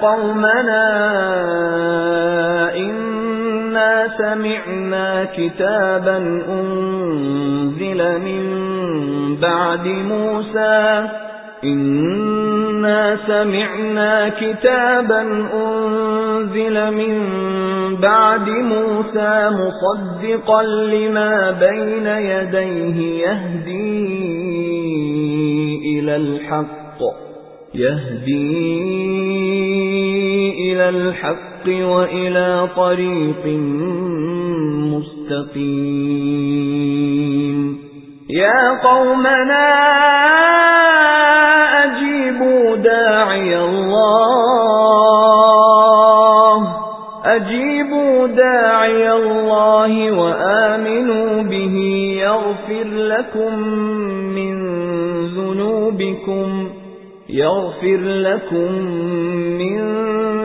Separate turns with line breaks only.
قَوْمَنَا إِنَّا سَمِعْنَا كِتَابًا أُنْزِلَ مِنْ بَعْدِ مُوسَى إِنَّا سَمِعْنَا كِتَابًا أُنْزِلَ مِنْ بَعْدِ مُوسَى مُصَدِّقًا لِمَا بَيْنَ يَدَيْهِ يَهْدِي إِلَى الْحَقِّ يَهْدِي الْحَقِّ وَإِلَى طَرِيقٍ مُسْتَقِيمٍ. يَا قَوْمَنَا أَجِيبُوا دَاعِيَ اللَّهِ. أَجِيبُوا دَاعِيَ اللَّهِ وَآمِنُوا بِهِ يَغْفِرْ لَكُم مِّن ذُنُوبِكُمْ. يَغْفِرْ لَكُم